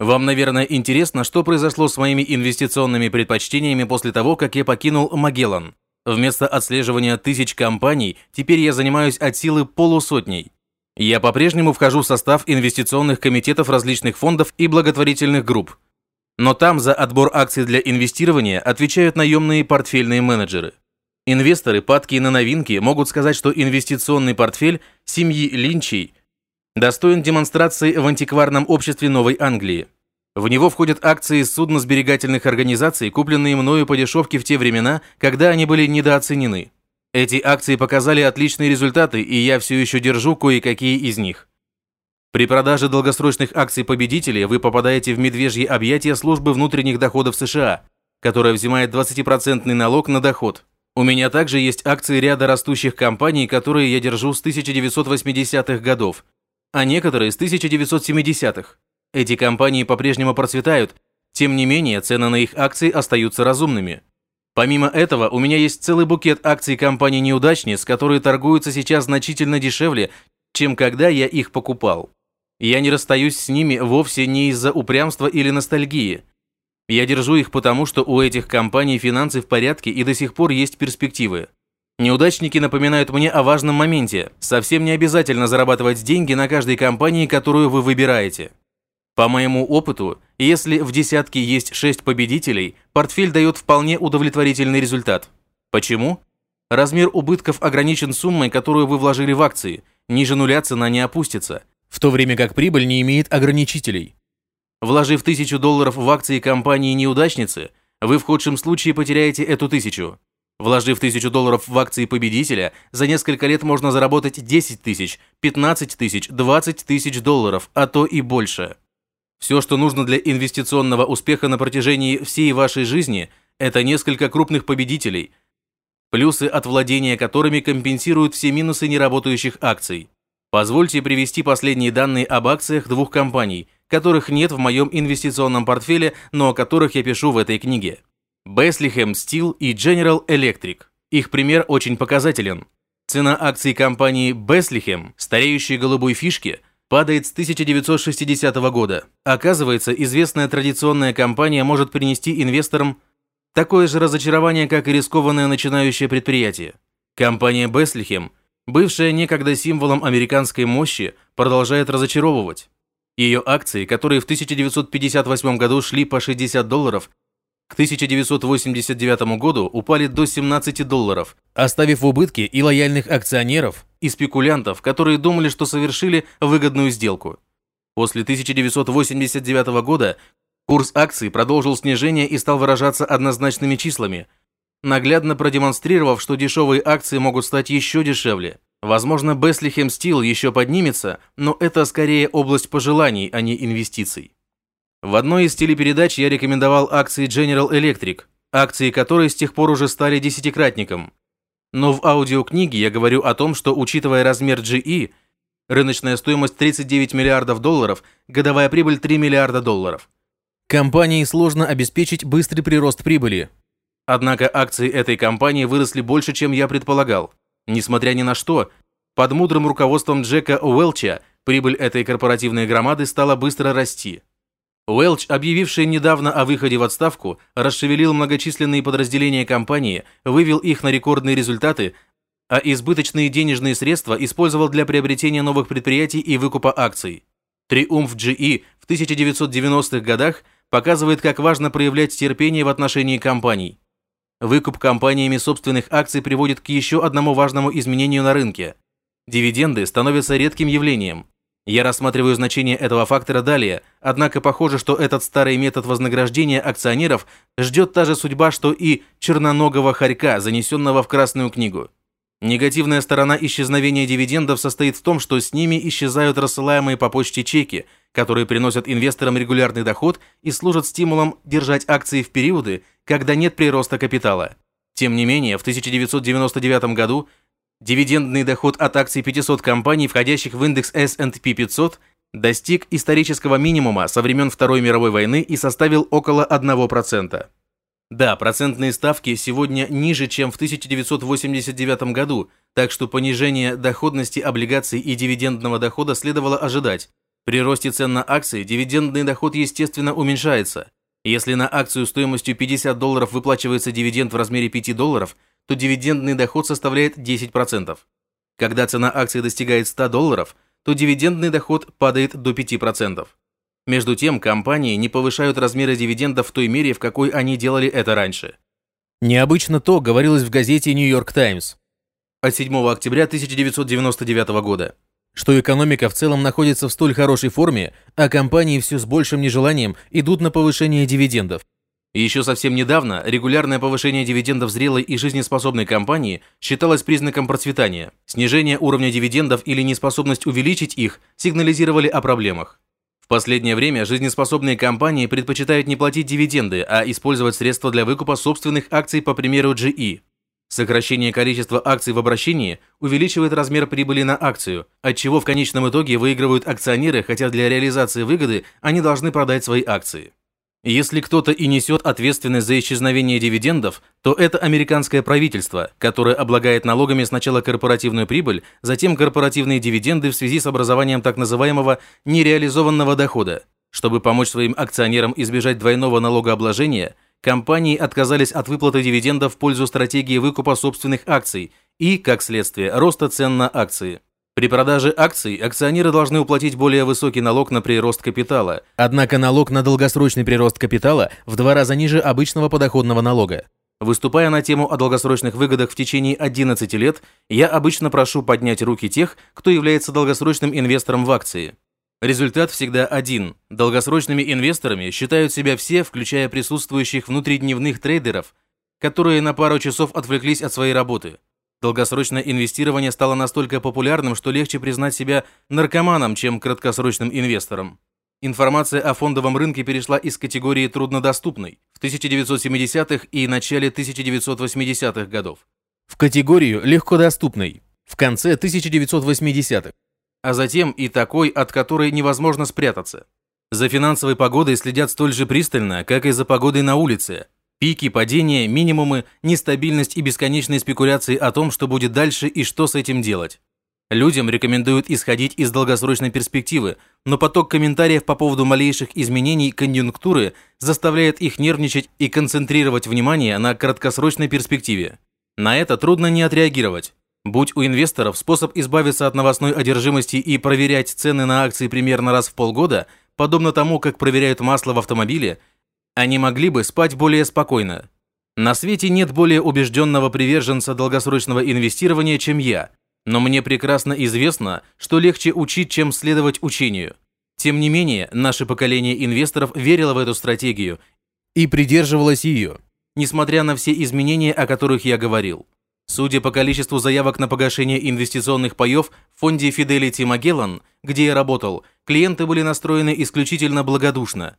Вам, наверное, интересно, что произошло с моими инвестиционными предпочтениями после того, как я покинул Магеллан. Вместо отслеживания тысяч компаний, теперь я занимаюсь от силы полусотней. Я по-прежнему вхожу в состав инвестиционных комитетов различных фондов и благотворительных групп. Но там за отбор акций для инвестирования отвечают наемные портфельные менеджеры. Инвесторы, падкие на новинки, могут сказать, что инвестиционный портфель семьи Линчей – достоин демонстрации в антикварном обществе Новой Англии. В него входят акции судно-сберегательных организаций, купленные мною по дешевке в те времена, когда они были недооценены. Эти акции показали отличные результаты, и я все еще держу кое-какие из них. При продаже долгосрочных акций победителей вы попадаете в медвежье объятия службы внутренних доходов США, которая взимает 20% налог на доход. У меня также есть акции ряда растущих компаний, которые я держу с 1980-х годов, а некоторые с 1970-х. Эти компании по-прежнему процветают, тем не менее цены на их акции остаются разумными. Помимо этого, у меня есть целый букет акций компаний-неудачниц, которые торгуются сейчас значительно дешевле, чем когда я их покупал. Я не расстаюсь с ними вовсе не из-за упрямства или ностальгии. Я держу их потому, что у этих компаний финансы в порядке и до сих пор есть перспективы. Неудачники напоминают мне о важном моменте. Совсем не обязательно зарабатывать деньги на каждой компании, которую вы выбираете. По моему опыту, если в десятке есть 6 победителей, портфель дает вполне удовлетворительный результат. Почему? Размер убытков ограничен суммой, которую вы вложили в акции. Ниже нуля цена не опустится, в то время как прибыль не имеет ограничителей. Вложив тысячу долларов в акции компании-неудачницы, вы в худшем случае потеряете эту тысячу. Вложив тысячу долларов в акции победителя, за несколько лет можно заработать 10 тысяч, 15 тысяч, 20 тысяч долларов, а то и больше. Все, что нужно для инвестиционного успеха на протяжении всей вашей жизни, это несколько крупных победителей, плюсы от владения которыми компенсируют все минусы неработающих акций. Позвольте привести последние данные об акциях двух компаний, которых нет в моем инвестиционном портфеле, но о которых я пишу в этой книге. Bethlehem Steel и General Electric. Их пример очень показателен. Цена акций компании Bethlehem, стареющей голубой фишки, падает с 1960 года. Оказывается, известная традиционная компания может принести инвесторам такое же разочарование, как и рискованное начинающее предприятие. Компания Bethlehem, бывшая некогда символом американской мощи, продолжает разочаровывать. Ее акции, которые в 1958 году шли по 60 долларов, к 1989 году упали до 17 долларов, оставив в убытке и лояльных акционеров, и спекулянтов, которые думали, что совершили выгодную сделку. После 1989 года курс акций продолжил снижение и стал выражаться однозначными числами, наглядно продемонстрировав, что дешевые акции могут стать еще дешевле. Возможно, Bethlehem Steel еще поднимется, но это скорее область пожеланий, а не инвестиций. В одной из телепередач я рекомендовал акции General Electric, акции которой с тех пор уже стали десятикратником. Но в аудиокниге я говорю о том, что учитывая размер GE, рыночная стоимость 39 миллиардов долларов, годовая прибыль 3 миллиарда долларов. Компании сложно обеспечить быстрый прирост прибыли. Однако акции этой компании выросли больше, чем я предполагал. Несмотря ни на что, под мудрым руководством Джека Уэлча прибыль этой корпоративной громады стала быстро расти. Уэлч, объявивший недавно о выходе в отставку, расшевелил многочисленные подразделения компании, вывел их на рекордные результаты, а избыточные денежные средства использовал для приобретения новых предприятий и выкупа акций. Триумф GE в 1990-х годах показывает, как важно проявлять терпение в отношении компаний. Выкуп компаниями собственных акций приводит к еще одному важному изменению на рынке. Дивиденды становятся редким явлением. Я рассматриваю значение этого фактора далее, однако похоже, что этот старый метод вознаграждения акционеров ждет та же судьба, что и черноногого хорька, занесенного в Красную книгу. Негативная сторона исчезновения дивидендов состоит в том, что с ними исчезают рассылаемые по почте чеки, которые приносят инвесторам регулярный доход и служат стимулом держать акции в периоды, когда нет прироста капитала. Тем не менее, в 1999 году Дивидендный доход от акций 500 компаний, входящих в индекс S&P 500, достиг исторического минимума со времен Второй мировой войны и составил около 1%. Да, процентные ставки сегодня ниже, чем в 1989 году, так что понижение доходности облигаций и дивидендного дохода следовало ожидать. При росте цен на акции дивидендный доход естественно уменьшается. Если на акцию стоимостью 50 долларов выплачивается дивиденд в размере 5 долларов, то дивидендный доход составляет 10%. Когда цена акции достигает 100 долларов, то дивидендный доход падает до 5%. Между тем, компании не повышают размеры дивидендов в той мере, в какой они делали это раньше. Необычно то говорилось в газете New York Times от 7 октября 1999 года, что экономика в целом находится в столь хорошей форме, а компании все с большим нежеланием идут на повышение дивидендов. Еще совсем недавно регулярное повышение дивидендов зрелой и жизнеспособной компании считалось признаком процветания. Снижение уровня дивидендов или неспособность увеличить их сигнализировали о проблемах. В последнее время жизнеспособные компании предпочитают не платить дивиденды, а использовать средства для выкупа собственных акций по примеру GE. Сокращение количества акций в обращении увеличивает размер прибыли на акцию, от чего в конечном итоге выигрывают акционеры, хотя для реализации выгоды они должны продать свои акции. Если кто-то и несет ответственность за исчезновение дивидендов, то это американское правительство, которое облагает налогами сначала корпоративную прибыль, затем корпоративные дивиденды в связи с образованием так называемого нереализованного дохода. Чтобы помочь своим акционерам избежать двойного налогообложения, компании отказались от выплаты дивидендов в пользу стратегии выкупа собственных акций и, как следствие, роста цен на акции. При продаже акций акционеры должны уплатить более высокий налог на прирост капитала. Однако налог на долгосрочный прирост капитала в два раза ниже обычного подоходного налога. Выступая на тему о долгосрочных выгодах в течение 11 лет, я обычно прошу поднять руки тех, кто является долгосрочным инвестором в акции. Результат всегда один. Долгосрочными инвесторами считают себя все, включая присутствующих внутридневных трейдеров, которые на пару часов отвлеклись от своей работы. Долгосрочное инвестирование стало настолько популярным, что легче признать себя наркоманом, чем краткосрочным инвестором. Информация о фондовом рынке перешла из категории труднодоступной в 1970-х и начале 1980-х годов в категорию легкодоступной в конце 1980-х, а затем и такой, от которой невозможно спрятаться. За финансовой погодой следят столь же пристально, как и за погодой на улице, Пики, падения, минимумы, нестабильность и бесконечные спекуляции о том, что будет дальше и что с этим делать. Людям рекомендуют исходить из долгосрочной перспективы, но поток комментариев по поводу малейших изменений конъюнктуры заставляет их нервничать и концентрировать внимание на краткосрочной перспективе. На это трудно не отреагировать. Будь у инвесторов способ избавиться от новостной одержимости и проверять цены на акции примерно раз в полгода, подобно тому, как проверяют масло в автомобиле – они могли бы спать более спокойно. На свете нет более убежденного приверженца долгосрочного инвестирования, чем я, но мне прекрасно известно, что легче учить, чем следовать учению. Тем не менее, наше поколение инвесторов верило в эту стратегию и придерживалось ее, несмотря на все изменения, о которых я говорил. Судя по количеству заявок на погашение инвестиционных паев в фонде Fidelity Magellan, где я работал, клиенты были настроены исключительно благодушно.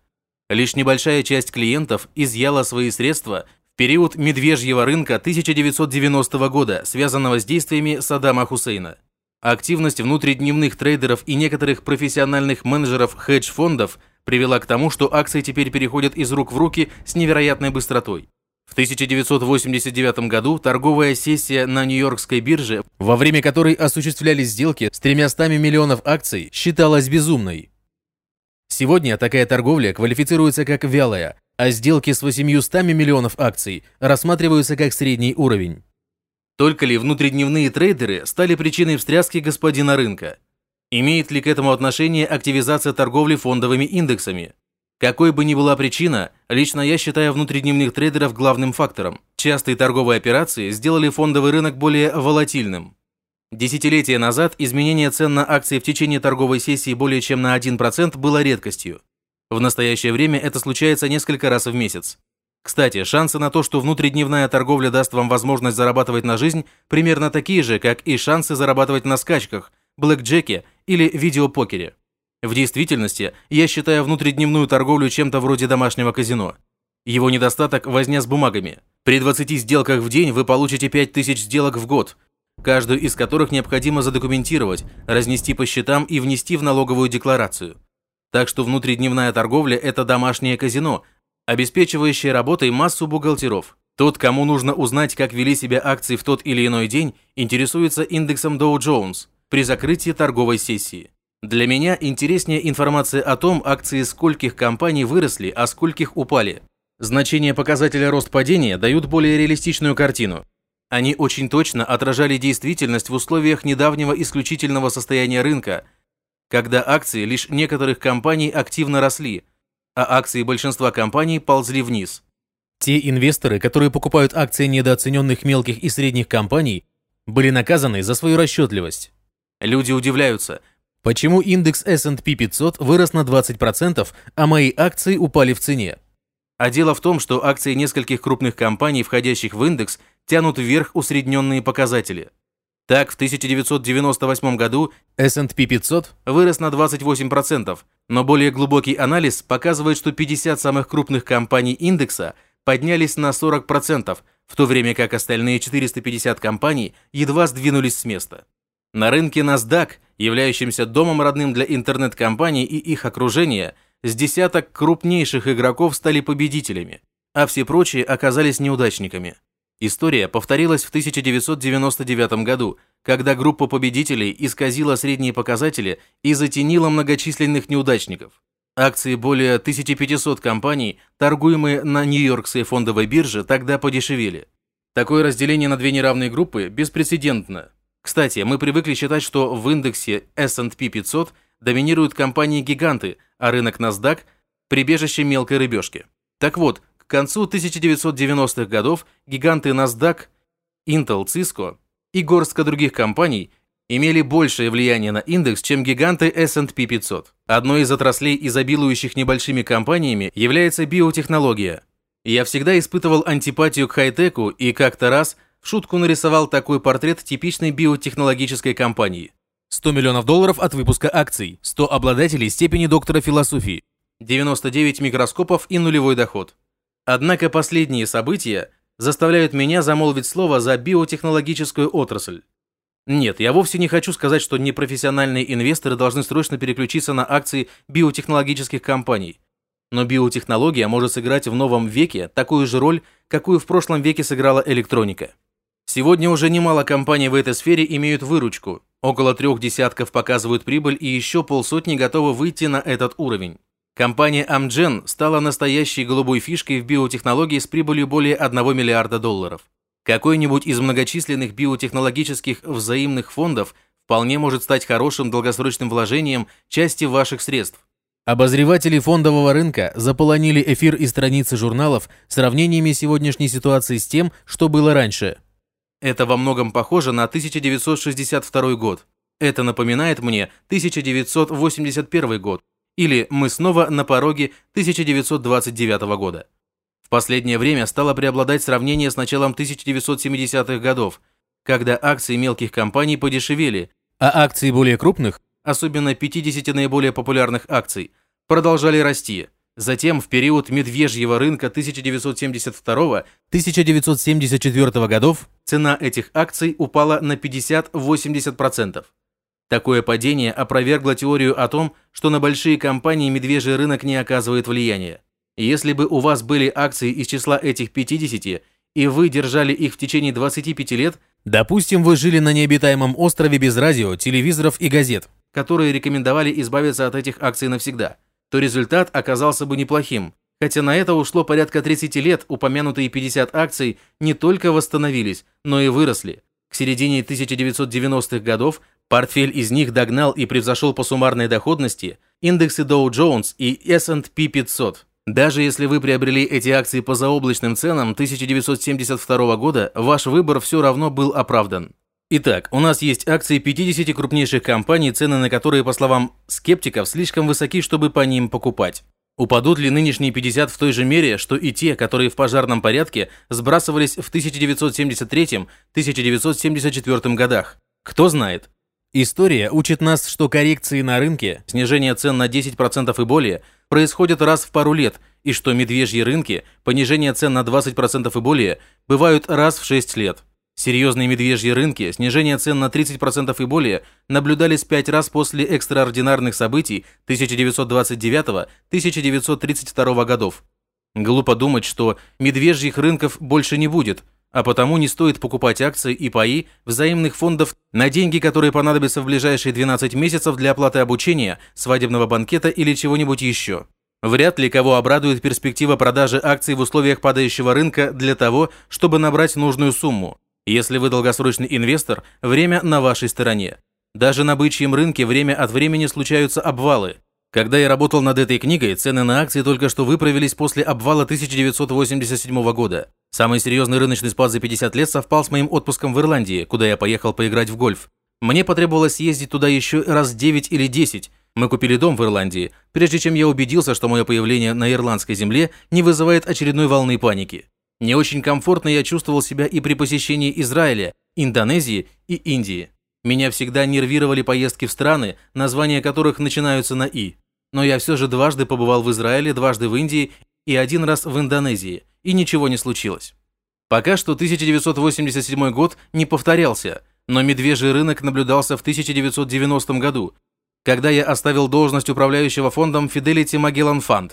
Лишь небольшая часть клиентов изъяла свои средства в период медвежьего рынка 1990 года, связанного с действиями Саддама Хусейна. Активность внутридневных трейдеров и некоторых профессиональных менеджеров хедж-фондов привела к тому, что акции теперь переходят из рук в руки с невероятной быстротой. В 1989 году торговая сессия на Нью-Йоркской бирже, во время которой осуществлялись сделки с 300 миллионов акций, считалась безумной. Сегодня такая торговля квалифицируется как вялая, а сделки с 800 миллионов акций рассматриваются как средний уровень. Только ли внутридневные трейдеры стали причиной встряски господина рынка? Имеет ли к этому отношение активизация торговли фондовыми индексами? Какой бы ни была причина, лично я считаю внутридневных трейдеров главным фактором. Частые торговые операции сделали фондовый рынок более волатильным. Десятилетия назад изменение цен на акции в течение торговой сессии более чем на 1% было редкостью. В настоящее время это случается несколько раз в месяц. Кстати, шансы на то, что внутридневная торговля даст вам возможность зарабатывать на жизнь, примерно такие же, как и шансы зарабатывать на скачках, блэкджеке или видеопокере. В действительности, я считаю внутридневную торговлю чем-то вроде домашнего казино. Его недостаток – возня с бумагами. При 20 сделках в день вы получите 5000 сделок в год, каждую из которых необходимо задокументировать, разнести по счетам и внести в налоговую декларацию. Так что внутридневная торговля – это домашнее казино, обеспечивающее работой массу бухгалтеров. Тот, кому нужно узнать, как вели себя акции в тот или иной день, интересуется индексом Dow Jones при закрытии торговой сессии. Для меня интереснее информация о том, акции скольких компаний выросли, а скольких упали. Значения показателя рост-падения дают более реалистичную картину. Они очень точно отражали действительность в условиях недавнего исключительного состояния рынка, когда акции лишь некоторых компаний активно росли, а акции большинства компаний ползли вниз. Те инвесторы, которые покупают акции недооцененных мелких и средних компаний, были наказаны за свою расчетливость. Люди удивляются – Почему индекс S&P 500 вырос на 20%, а мои акции упали в цене? А дело в том, что акции нескольких крупных компаний, входящих в индекс, тянут вверх усредненные показатели. Так, в 1998 году S&P 500 вырос на 28%, но более глубокий анализ показывает, что 50 самых крупных компаний индекса поднялись на 40%, в то время как остальные 450 компаний едва сдвинулись с места. На рынке NASDAQ, являющемся домом родным для интернет-компаний и их окружения, с десяток крупнейших игроков стали победителями, а все прочие оказались неудачниками. История повторилась в 1999 году, когда группа победителей исказила средние показатели и затенила многочисленных неудачников. Акции более 1500 компаний, торгуемые на Нью-Йоркской фондовой бирже, тогда подешевели. Такое разделение на две неравные группы беспрецедентно. Кстати, мы привыкли считать, что в индексе S&P 500 доминируют компании-гиганты, а рынок NASDAQ – прибежище мелкой рыбешки. Так вот, к концу 1990-х годов гиганты NASDAQ, Intel, Cisco и горстка других компаний имели большее влияние на индекс, чем гиганты S&P 500. Одной из отраслей, изобилующих небольшими компаниями, является биотехнология. Я всегда испытывал антипатию к хай-теку и как-то раз в шутку нарисовал такой портрет типичной биотехнологической компании. 100 миллионов долларов от выпуска акций, 100 обладателей степени доктора философии, 99 микроскопов и нулевой доход. Однако последние события заставляют меня замолвить слово за биотехнологическую отрасль. Нет, я вовсе не хочу сказать, что непрофессиональные инвесторы должны срочно переключиться на акции биотехнологических компаний. Но биотехнология может сыграть в новом веке такую же роль, какую в прошлом веке сыграла электроника. Сегодня уже немало компаний в этой сфере имеют выручку. Около трех десятков показывают прибыль и еще полсотни готовы выйти на этот уровень. Компания Amgen стала настоящей голубой фишкой в биотехнологии с прибылью более 1 миллиарда долларов. Какой-нибудь из многочисленных биотехнологических взаимных фондов вполне может стать хорошим долгосрочным вложением части ваших средств. Обозреватели фондового рынка заполонили эфир и страницы журналов сравнениями сегодняшней ситуации с тем, что было раньше – это во многом похоже на 1962 год. Это напоминает мне 1981 год. Или мы снова на пороге 1929 года. В последнее время стало преобладать сравнение с началом 1970-х годов, когда акции мелких компаний подешевели, а акции более крупных, особенно 50 наиболее популярных акций, продолжали расти – Затем, в период медвежьего рынка 1972-1974 годов, цена этих акций упала на 50-80%. Такое падение опровергло теорию о том, что на большие компании медвежий рынок не оказывает влияния. Если бы у вас были акции из числа этих 50, и вы держали их в течение 25 лет, допустим, вы жили на необитаемом острове без радио, телевизоров и газет, которые рекомендовали избавиться от этих акций навсегда – то результат оказался бы неплохим. Хотя на это ушло порядка 30 лет, упомянутые 50 акций не только восстановились, но и выросли. К середине 1990-х годов портфель из них догнал и превзошел по суммарной доходности индексы Dow Jones и S&P 500. Даже если вы приобрели эти акции по заоблачным ценам 1972 года, ваш выбор все равно был оправдан. Итак, у нас есть акции 50 крупнейших компаний, цены на которые, по словам скептиков, слишком высоки, чтобы по ним покупать. Упадут ли нынешние 50 в той же мере, что и те, которые в пожарном порядке сбрасывались в 1973-1974 годах? Кто знает. История учит нас, что коррекции на рынке, снижение цен на 10% и более, происходят раз в пару лет, и что медвежьи рынки, понижение цен на 20% и более, бывают раз в 6 лет. Серьезные медвежьи рынки, снижение цен на 30% и более наблюдались пять раз после экстраординарных событий 1929-1932 годов. Глупо думать, что медвежьих рынков больше не будет, а потому не стоит покупать акции и паи взаимных фондов на деньги, которые понадобятся в ближайшие 12 месяцев для оплаты обучения, свадебного банкета или чего-нибудь еще. Вряд ли кого обрадует перспектива продажи акций в условиях падающего рынка для того, чтобы набрать нужную сумму. Если вы долгосрочный инвестор, время на вашей стороне. Даже на бычьем рынке время от времени случаются обвалы. Когда я работал над этой книгой, цены на акции только что выправились после обвала 1987 года. Самый серьезный рыночный спад за 50 лет совпал с моим отпуском в Ирландии, куда я поехал поиграть в гольф. Мне потребовалось ездить туда еще раз 9 или 10. Мы купили дом в Ирландии, прежде чем я убедился, что мое появление на ирландской земле не вызывает очередной волны паники. Не очень комфортно я чувствовал себя и при посещении Израиля, Индонезии и Индии. Меня всегда нервировали поездки в страны, названия которых начинаются на «и». Но я все же дважды побывал в Израиле, дважды в Индии и один раз в Индонезии – и ничего не случилось. Пока что 1987 год не повторялся, но медвежий рынок наблюдался в 1990 году, когда я оставил должность управляющего фондом Fidelity Magellan Fund.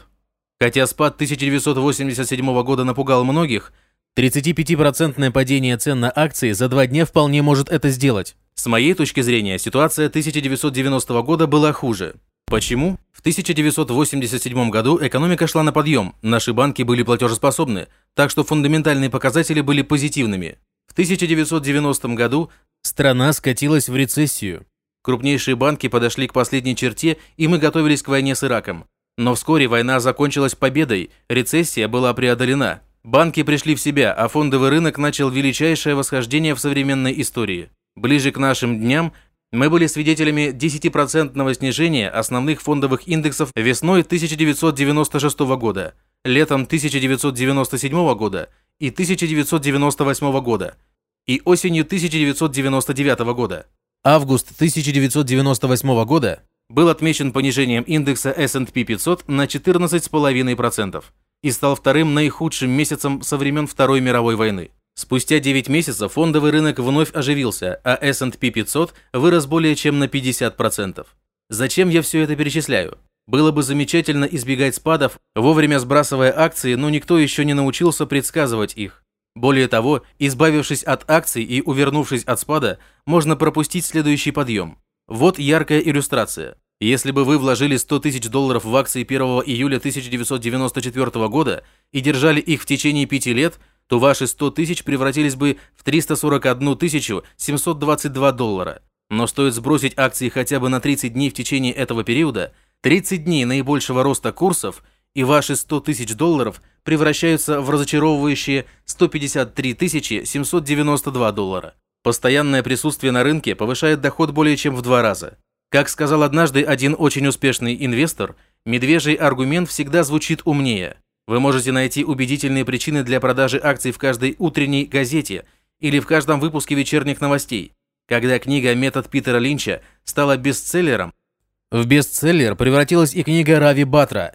Хотя спад 1987 года напугал многих, 35% падение цен на акции за два дня вполне может это сделать. С моей точки зрения, ситуация 1990 года была хуже. Почему? В 1987 году экономика шла на подъем, наши банки были платежеспособны, так что фундаментальные показатели были позитивными. В 1990 году страна скатилась в рецессию. Крупнейшие банки подошли к последней черте, и мы готовились к войне с Ираком. Но вскоре война закончилась победой, рецессия была преодолена. Банки пришли в себя, а фондовый рынок начал величайшее восхождение в современной истории. Ближе к нашим дням мы были свидетелями 10% снижения основных фондовых индексов весной 1996 года, летом 1997 года и 1998 года и осенью 1999 года. Август 1998 года был отмечен понижением индекса S&P 500 на 14,5% и стал вторым наихудшим месяцем со времен Второй мировой войны. Спустя 9 месяцев фондовый рынок вновь оживился, а S&P 500 вырос более чем на 50%. Зачем я все это перечисляю? Было бы замечательно избегать спадов, вовремя сбрасывая акции, но никто еще не научился предсказывать их. Более того, избавившись от акций и увернувшись от спада, можно пропустить следующий подъем. Вот яркая иллюстрация. Если бы вы вложили 100 тысяч долларов в акции 1 июля 1994 года и держали их в течение 5 лет – то ваши 100 тысяч превратились бы в 341 722 доллара. Но стоит сбросить акции хотя бы на 30 дней в течение этого периода, 30 дней наибольшего роста курсов, и ваши 100 тысяч долларов превращаются в разочаровывающие 153 792 доллара. Постоянное присутствие на рынке повышает доход более чем в два раза. Как сказал однажды один очень успешный инвестор, медвежий аргумент всегда звучит умнее. Вы можете найти убедительные причины для продажи акций в каждой утренней газете или в каждом выпуске вечерних новостей. Когда книга «Метод Питера Линча» стала бестселлером, в бестселлер превратилась и книга Рави Батра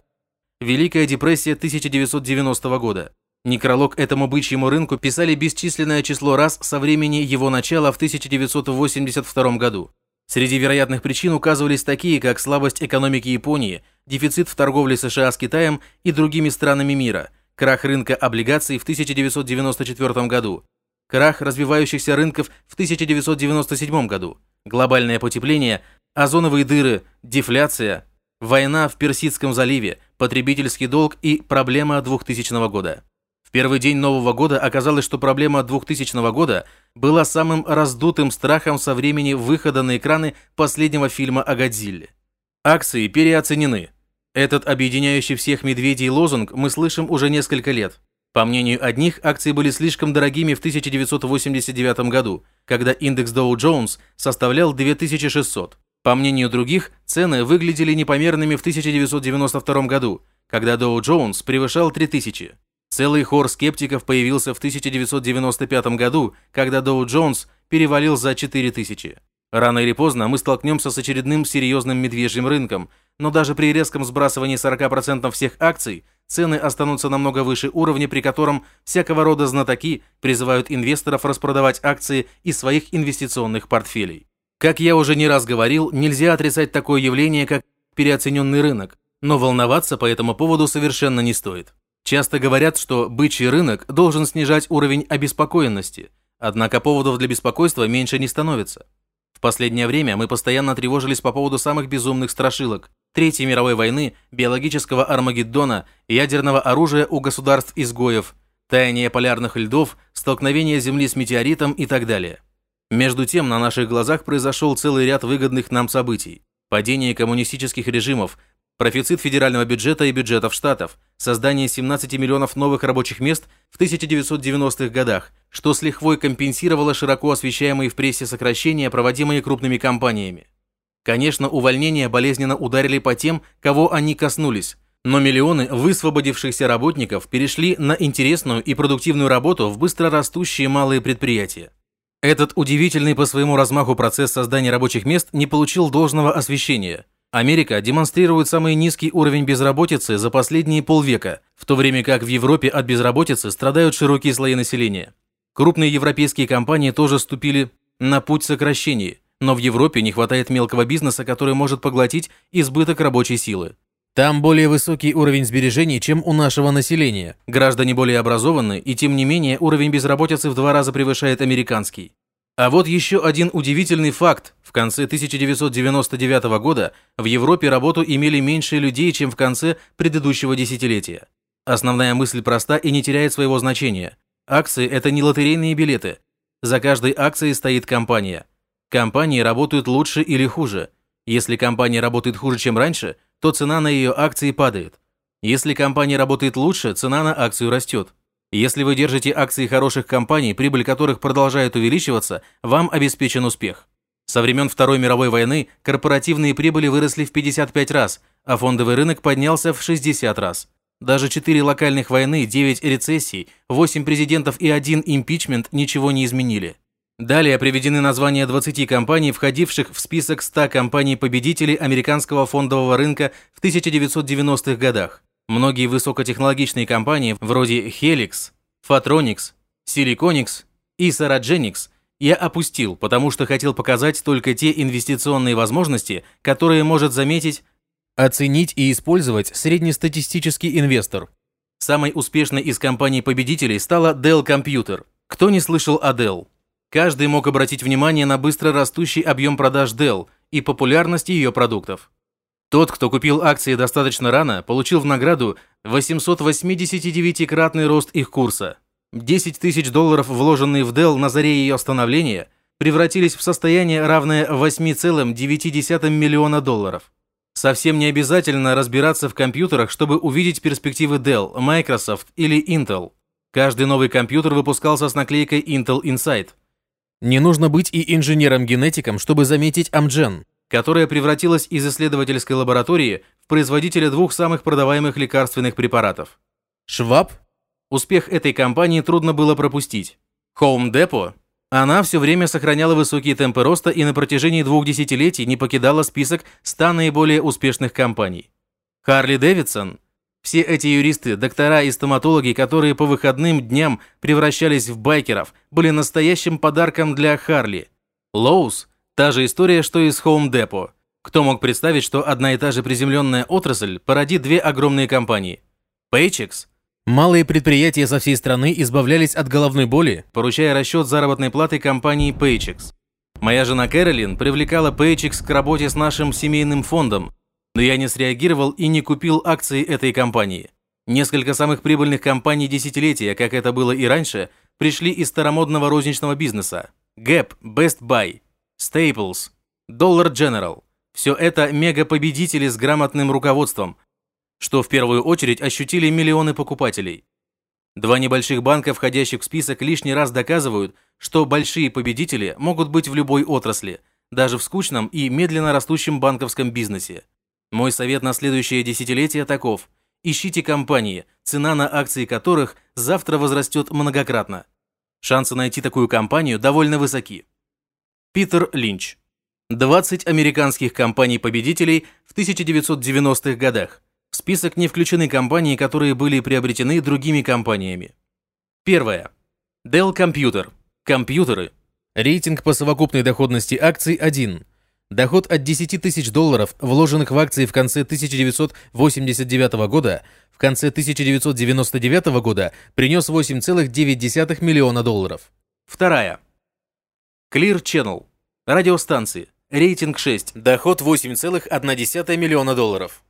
«Великая депрессия 1990 года». Некролог этому бычьему рынку писали бесчисленное число раз со времени его начала в 1982 году. Среди вероятных причин указывались такие, как слабость экономики Японии, дефицит в торговле США с Китаем и другими странами мира, крах рынка облигаций в 1994 году, крах развивающихся рынков в 1997 году, глобальное потепление, озоновые дыры, дефляция, война в Персидском заливе, потребительский долг и проблема 2000 года. В первый день Нового года оказалось, что проблема 2000 года была самым раздутым страхом со времени выхода на экраны последнего фильма о Годзилле. Акции переоценены. Этот объединяющий всех медведей лозунг мы слышим уже несколько лет. По мнению одних, акции были слишком дорогими в 1989 году, когда индекс Dow Jones составлял 2600. По мнению других, цены выглядели непомерными в 1992 году, когда Dow Jones превышал 3000. Целый хор скептиков появился в 1995 году, когда Доу Джонс перевалил за 4000. Рано или поздно мы столкнемся с очередным серьезным медвежьим рынком, но даже при резком сбрасывании 40% всех акций цены останутся намного выше уровня, при котором всякого рода знатоки призывают инвесторов распродавать акции из своих инвестиционных портфелей. Как я уже не раз говорил, нельзя отрицать такое явление, как переоцененный рынок, но волноваться по этому поводу совершенно не стоит. Часто говорят, что бычий рынок должен снижать уровень обеспокоенности, однако поводов для беспокойства меньше не становится. В последнее время мы постоянно тревожились по поводу самых безумных страшилок – Третьей мировой войны, биологического Армагеддона, ядерного оружия у государств-изгоев, таяния полярных льдов, столкновения Земли с метеоритом и так далее. Между тем, на наших глазах произошел целый ряд выгодных нам событий. Падение коммунистических режимов, профицит федерального бюджета и бюджетов штатов, создание 17 миллионов новых рабочих мест в 1990-х годах, что с лихвой компенсировало широко освещаемые в прессе сокращения, проводимые крупными компаниями. Конечно, увольнения болезненно ударили по тем, кого они коснулись, но миллионы высвободившихся работников перешли на интересную и продуктивную работу в быстро растущие малые предприятия. Этот удивительный по своему размаху процесс создания рабочих мест не получил должного освещения. Америка демонстрирует самый низкий уровень безработицы за последние полвека, в то время как в Европе от безработицы страдают широкие слои населения. Крупные европейские компании тоже ступили на путь сокращений, но в Европе не хватает мелкого бизнеса, который может поглотить избыток рабочей силы. Там более высокий уровень сбережений, чем у нашего населения. Граждане более образованы, и тем не менее уровень безработицы в два раза превышает американский. А вот еще один удивительный факт. В конце 1999 года в Европе работу имели меньше людей, чем в конце предыдущего десятилетия. Основная мысль проста и не теряет своего значения. Акции – это не лотерейные билеты. За каждой акцией стоит компания. Компании работают лучше или хуже. Если компания работает хуже, чем раньше – то цена на ее акции падает. Если компания работает лучше, цена на акцию растет. Если вы держите акции хороших компаний, прибыль которых продолжает увеличиваться, вам обеспечен успех. Со времен Второй мировой войны корпоративные прибыли выросли в 55 раз, а фондовый рынок поднялся в 60 раз. Даже 4 локальных войны, 9 рецессий, 8 президентов и 1 импичмент ничего не изменили. Далее приведены названия 20 компаний, входивших в список 100 компаний-победителей американского фондового рынка в 1990-х годах. Многие высокотехнологичные компании, вроде Helix, Phatronics, Siliconix и Saragenics, я опустил, потому что хотел показать только те инвестиционные возможности, которые может заметить, оценить и использовать среднестатистический инвестор. Самой успешной из компаний-победителей стала Dell Computer. Кто не слышал о Dell? Каждый мог обратить внимание на быстро растущий объем продаж Dell и популярность ее продуктов. Тот, кто купил акции достаточно рано, получил в награду 889-кратный рост их курса. 10 тысяч долларов, вложенные в Dell на заре ее становления, превратились в состояние, равное 8,9 миллиона долларов. Совсем не обязательно разбираться в компьютерах, чтобы увидеть перспективы Dell, Microsoft или Intel. Каждый новый компьютер выпускался с наклейкой Intel Inside. Не нужно быть и инженером-генетиком, чтобы заметить Amgen, которая превратилась из исследовательской лаборатории в производителя двух самых продаваемых лекарственных препаратов. Шваб? Успех этой компании трудно было пропустить. Home Depot? Она все время сохраняла высокие темпы роста и на протяжении двух десятилетий не покидала список 100 наиболее успешных компаний. Харли Дэвидсон все эти юристы, доктора и стоматологи, которые по выходным дням превращались в байкеров, были настоящим подарком для Харли. Лоус – та же история, что и с Home Depot. Кто мог представить, что одна и та же приземленная отрасль породит две огромные компании? Paychex – Малые предприятия со всей страны избавлялись от головной боли, поручая расчет заработной платы компании Paychex. Моя жена Кэролин привлекала Paychex к работе с нашим семейным фондом, но я не среагировал и не купил акции этой компании. Несколько самых прибыльных компаний десятилетия, как это было и раньше, пришли из старомодного розничного бизнеса. Gap, Best Buy, Staples, Dollar General. Все это мега-победители с грамотным руководством, что в первую очередь ощутили миллионы покупателей. Два небольших банка, входящих в список, лишний раз доказывают, что большие победители могут быть в любой отрасли, даже в скучном и медленно растущем банковском бизнесе. Мой совет на следующее десятилетие таков. Ищите компании, цена на акции которых завтра возрастет многократно. Шансы найти такую компанию довольно высоки. Питер Линч. 20 американских компаний-победителей в 1990-х годах. Список не включены компании, которые были приобретены другими компаниями. Первое. Dell Computer. Компьютеры. Рейтинг по совокупной доходности акций 1. Доход от 10 тысяч долларов, вложенных в акции в конце 1989 года, в конце 1999 года принес 8,9 миллиона долларов. Вторая. Clear Channel. Радиостанции. Рейтинг 6. Доход 8,1 миллиона долларов.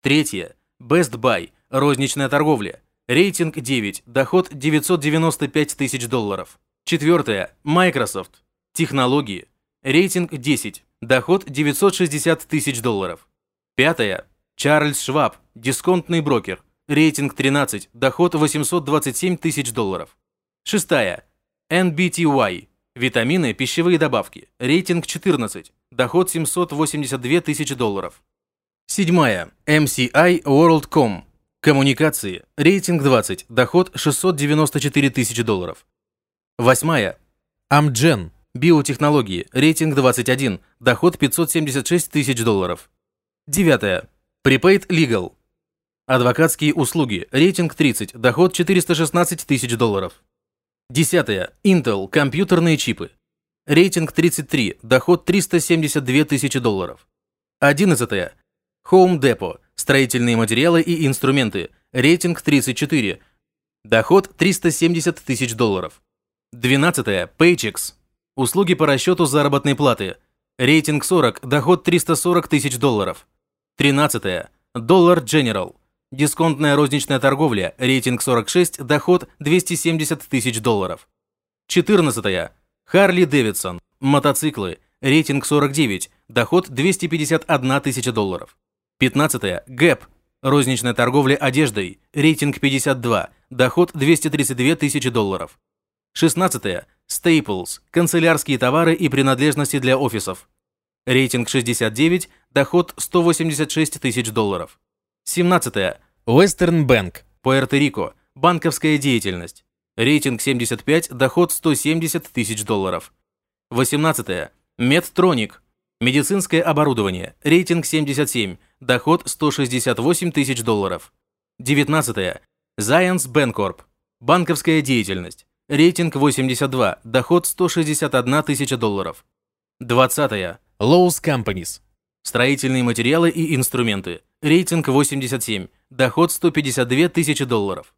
Третье. Best Buy. Розничная торговля. Рейтинг 9. Доход 995 тысяч долларов. Четвертое. Microsoft. Технологии. Рейтинг 10. Доход 960 тысяч долларов. Пятое. Чарльз Шваб. Дисконтный брокер. Рейтинг 13. Доход 827 тысяч долларов. Шестая. NBTY. Витамины, пищевые добавки. Рейтинг 14. Доход 782 тысячи долларов. Седьмая. MCI WorldCom. Коммуникации. Рейтинг 20. Доход 694 тысячи долларов. Восьмая. Amgen. Биотехнологии. Рейтинг 21. Доход 576 тысяч долларов. Девятая. Prepaid Legal. Адвокатские услуги. Рейтинг 30. Доход 416 тысяч долларов. Десятое. Intel. Компьютерные чипы. Рейтинг 33. Доход 372 тысячи долларов. Одиннадцатое. Home Depot. Строительные материалы и инструменты. Рейтинг 34. Доход 370 тысяч долларов. Двенадцатое. Paychex. Услуги по расчету заработной платы. Рейтинг 40. Доход 340 тысяч долларов. Тринадцатое. Dollar General. Дисконтная розничная торговля, рейтинг 46, доход 270 тысяч долларов. 14. Харли Дэвидсон. Мотоциклы, рейтинг 49, доход 251 тысяча долларов. 15. Гэп. Розничная торговля одеждой, рейтинг 52, доход 232 тысячи долларов. 16. Staples. Канцелярские товары и принадлежности для офисов. Рейтинг 69, доход 186 тысяч долларов. 17. Western Bank. Пуэрто-Рико. Банковская деятельность. Рейтинг 75, доход 170 тысяч долларов. 18. Medtronic. Медицинское оборудование. Рейтинг 77, доход 168 тысяч долларов. 19. Zions Bancorp. Банковская деятельность. Рейтинг 82, доход 161 тысяча долларов. 20. Lowe's Companies. Строительные материалы и инструменты. Рейтинг 87. Доход 152 тысячи долларов.